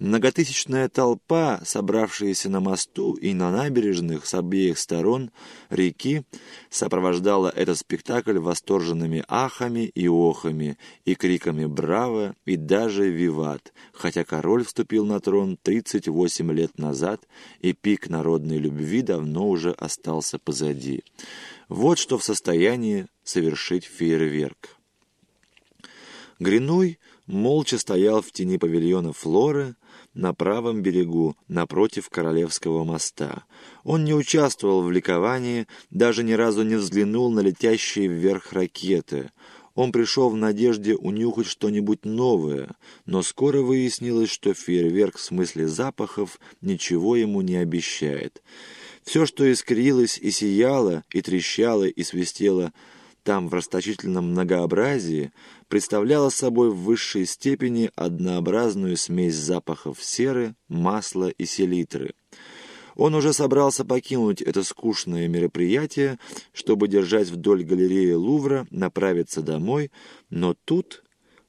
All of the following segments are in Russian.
Многотысячная толпа, собравшаяся на мосту и на набережных с обеих сторон реки, сопровождала этот спектакль восторженными ахами и охами и криками «Браво!» и даже «Виват!», хотя король вступил на трон 38 лет назад, и пик народной любви давно уже остался позади. Вот что в состоянии совершить фейерверк. Гринуй молча стоял в тени павильона Флоры, на правом берегу, напротив Королевского моста. Он не участвовал в ликовании, даже ни разу не взглянул на летящие вверх ракеты. Он пришел в надежде унюхать что-нибудь новое, но скоро выяснилось, что фейерверк в смысле запахов ничего ему не обещает. Все, что искрилось и сияло, и трещало, и свистело там в расточительном многообразии, представляла собой в высшей степени однообразную смесь запахов серы, масла и селитры. Он уже собрался покинуть это скучное мероприятие, чтобы держать вдоль галереи Лувра, направиться домой, но тут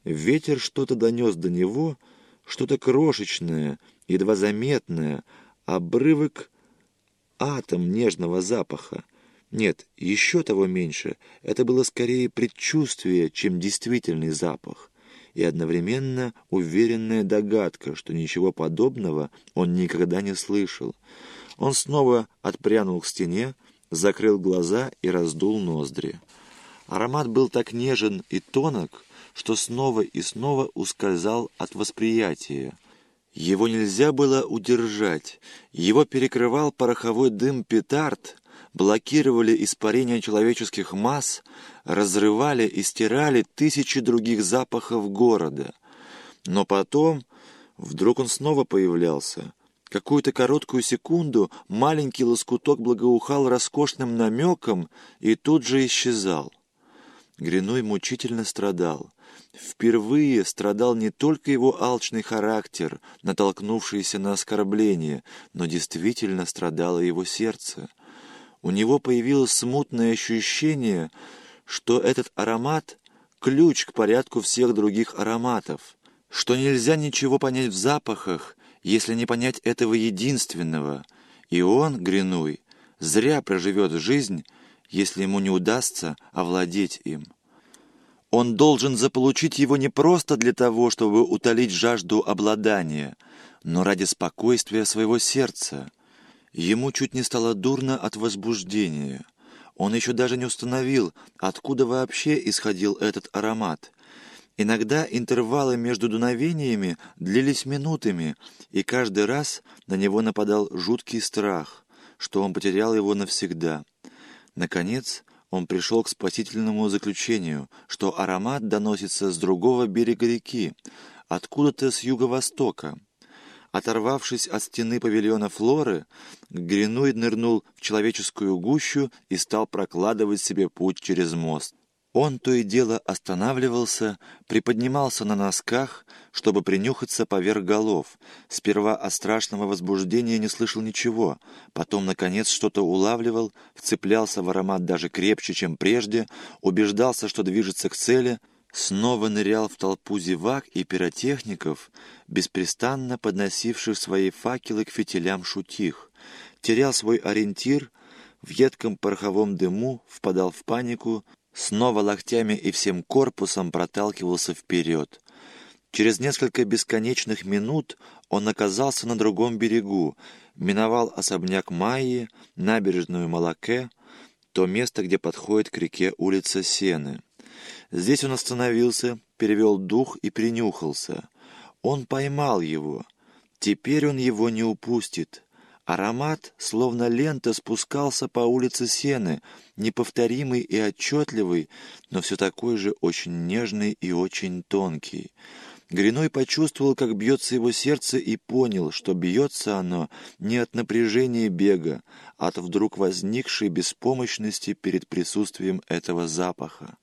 ветер что-то донес до него, что-то крошечное, едва заметное, обрывок атом нежного запаха, нет, еще того меньше. Это было скорее предчувствие, чем действительный запах. И одновременно уверенная догадка, что ничего подобного он никогда не слышал. Он снова отпрянул к стене, закрыл глаза и раздул ноздри. Аромат был так нежен и тонок, что снова и снова ускользал от восприятия. Его нельзя было удержать. Его перекрывал пороховой дым петард, блокировали испарение человеческих масс, разрывали и стирали тысячи других запахов города. Но потом вдруг он снова появлялся. Какую-то короткую секунду маленький лоскуток благоухал роскошным намеком и тут же исчезал. Гриной мучительно страдал. Впервые страдал не только его алчный характер, натолкнувшийся на оскорбление, но действительно страдало его сердце — у него появилось смутное ощущение, что этот аромат — ключ к порядку всех других ароматов, что нельзя ничего понять в запахах, если не понять этого единственного, и он, Гринуй, зря проживет жизнь, если ему не удастся овладеть им. Он должен заполучить его не просто для того, чтобы утолить жажду обладания, но ради спокойствия своего сердца — Ему чуть не стало дурно от возбуждения. Он еще даже не установил, откуда вообще исходил этот аромат. Иногда интервалы между дуновениями длились минутами, и каждый раз на него нападал жуткий страх, что он потерял его навсегда. Наконец, он пришел к спасительному заключению, что аромат доносится с другого берега реки, откуда-то с юго-востока. Оторвавшись от стены павильона Флоры, Гринуй нырнул в человеческую гущу и стал прокладывать себе путь через мост. Он то и дело останавливался, приподнимался на носках, чтобы принюхаться поверх голов. Сперва от страшного возбуждения не слышал ничего, потом, наконец, что-то улавливал, вцеплялся в аромат даже крепче, чем прежде, убеждался, что движется к цели — снова нырял в толпу зевак и пиротехников, беспрестанно подносивших свои факелы к фитилям шутих, терял свой ориентир, в едком пороховом дыму впадал в панику, снова локтями и всем корпусом проталкивался вперед. Через несколько бесконечных минут он оказался на другом берегу, миновал особняк Майи, набережную Малаке, то место, где подходит к реке улица Сены. Здесь он остановился, перевел дух и принюхался. Он поймал его. Теперь он его не упустит. Аромат, словно лента, спускался по улице Сены, неповторимый и отчетливый, но все такой же очень нежный и очень тонкий. Гриной почувствовал, как бьется его сердце, и понял, что бьется оно не от напряжения бега, а от вдруг возникшей беспомощности перед присутствием этого запаха.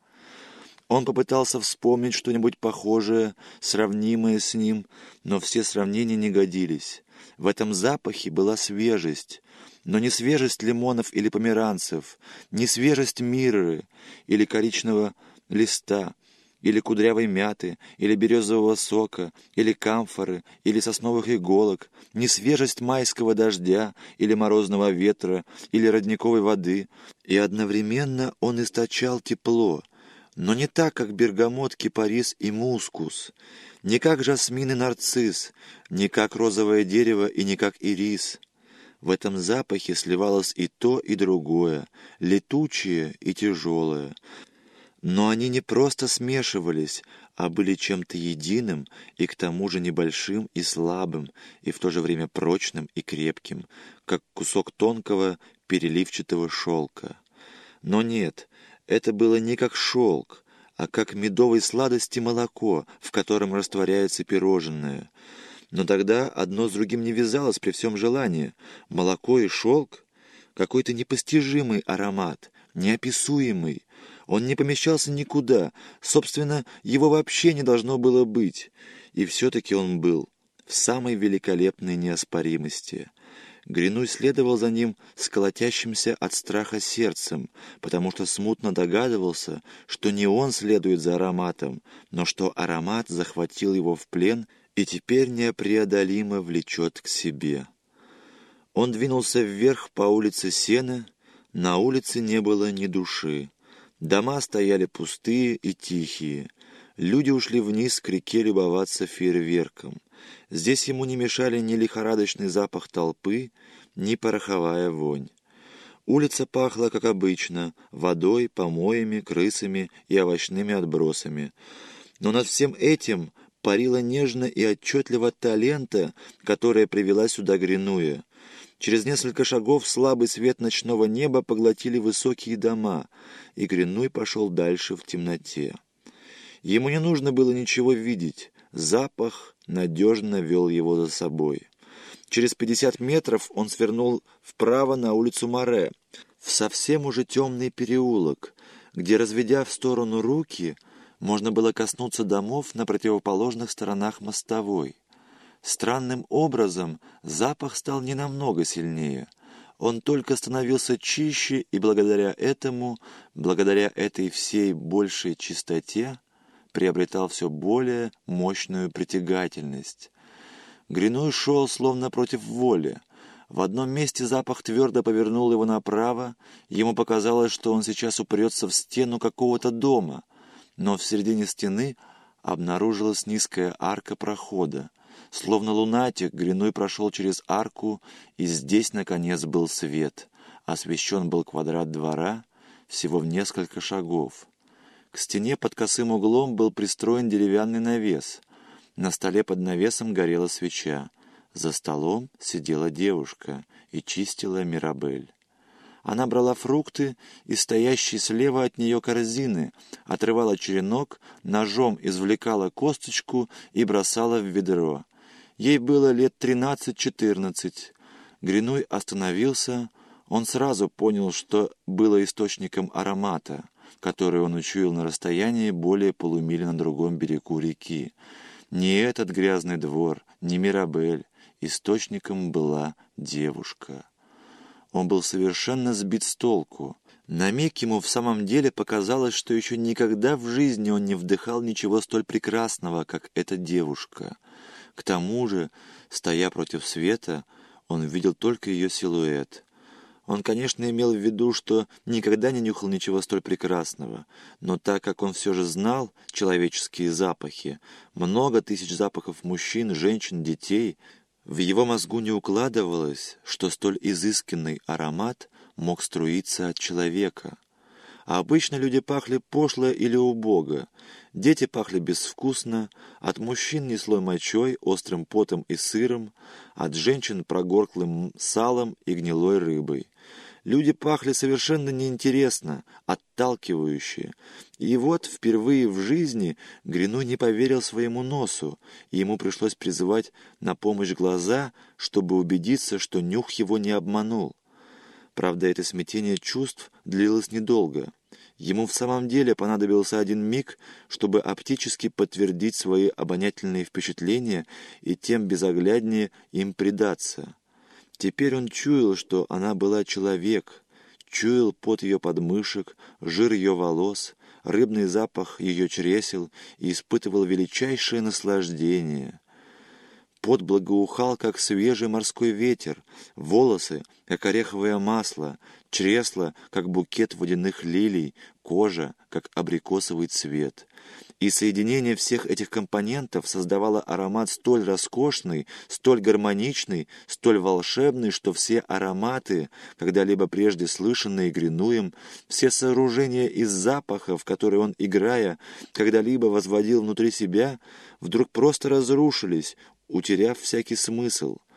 Он попытался вспомнить что-нибудь похожее, сравнимое с ним, но все сравнения не годились. В этом запахе была свежесть, но не свежесть лимонов или померанцев, не свежесть мирры или коричневого листа, или кудрявой мяты, или березового сока, или камфоры, или сосновых иголок, ни свежесть майского дождя, или морозного ветра, или родниковой воды, и одновременно он источал тепло, но не так, как бергамот, кипарис и мускус, не как жасмин и нарцисс, не как розовое дерево и не как ирис. В этом запахе сливалось и то, и другое, летучее и тяжелое. Но они не просто смешивались, а были чем-то единым и к тому же небольшим и слабым, и в то же время прочным и крепким, как кусок тонкого переливчатого шелка. Но нет, это было не как шелк, а как медовой сладости молоко, в котором растворяется пирожное. Но тогда одно с другим не вязалось при всем желании. Молоко и шелк — какой-то непостижимый аромат, неописуемый. Он не помещался никуда, собственно, его вообще не должно было быть. И все-таки он был в самой великолепной неоспоримости — Гринуй следовал за ним с колотящимся от страха сердцем, потому что смутно догадывался, что не он следует за ароматом, но что аромат захватил его в плен и теперь непреодолимо влечет к себе. Он двинулся вверх по улице Сена, на улице не было ни души. Дома стояли пустые и тихие. Люди ушли вниз к реке любоваться фейерверком. Здесь ему не мешали ни лихорадочный запах толпы, ни пороховая вонь. Улица пахла, как обычно, водой, помоями, крысами и овощными отбросами. Но над всем этим парила нежно и отчетливо та лента, которая привела сюда Гринуя. Через несколько шагов слабый свет ночного неба поглотили высокие дома, и Гринуй пошел дальше в темноте. Ему не нужно было ничего видеть. Запах надежно вел его за собой. Через пятьдесят метров он свернул вправо на улицу Море, в совсем уже темный переулок, где, разведя в сторону руки, можно было коснуться домов на противоположных сторонах мостовой. Странным образом запах стал не намного сильнее. Он только становился чище, и благодаря этому, благодаря этой всей большей чистоте, приобретал все более мощную притягательность. Гриной шел словно против воли. В одном месте запах твердо повернул его направо, ему показалось, что он сейчас упрется в стену какого-то дома, но в середине стены обнаружилась низкая арка прохода. Словно лунатик, Гриной прошел через арку, и здесь, наконец, был свет. Освещен был квадрат двора всего в несколько шагов. К стене под косым углом был пристроен деревянный навес. На столе под навесом горела свеча. За столом сидела девушка и чистила мирабель. Она брала фрукты из стоящей слева от нее корзины, отрывала черенок, ножом извлекала косточку и бросала в ведро. Ей было лет тринадцать-четырнадцать. Гринуй остановился. Он сразу понял, что было источником аромата который он учуял на расстоянии более полумили на другом берегу реки. Не этот грязный двор, не Мирабель. Источником была девушка. Он был совершенно сбит с толку. На миг ему в самом деле показалось, что еще никогда в жизни он не вдыхал ничего столь прекрасного, как эта девушка. К тому же, стоя против света, он видел только ее силуэт — он, конечно, имел в виду, что никогда не нюхал ничего столь прекрасного, но так как он все же знал человеческие запахи, много тысяч запахов мужчин, женщин, детей, в его мозгу не укладывалось, что столь изысканный аромат мог струиться от человека. А обычно люди пахли пошло или убого, дети пахли безвкусно, от мужчин несло мочой, острым потом и сыром, от женщин прогорклым салом и гнилой рыбой. Люди пахли совершенно неинтересно, отталкивающе. И вот впервые в жизни Грину не поверил своему носу, и ему пришлось призывать на помощь глаза, чтобы убедиться, что нюх его не обманул. Правда, это смятение чувств длилось недолго. Ему в самом деле понадобился один миг, чтобы оптически подтвердить свои обонятельные впечатления и тем безогляднее им предаться. Теперь он чуял, что она была человек, чуял пот ее подмышек, жир ее волос, рыбный запах ее чресел и испытывал величайшее наслаждение. Пот благоухал, как свежий морской ветер, волосы, как ореховое масло, чресла, как букет водяных лилий, кожа, как абрикосовый цвет. И соединение всех этих компонентов создавало аромат столь роскошный, столь гармоничный, столь волшебный, что все ароматы, когда-либо прежде слышанные Гринуем, все сооружения из запахов, которые он, играя, когда-либо возводил внутри себя, вдруг просто разрушились, утеряв всякий смысл —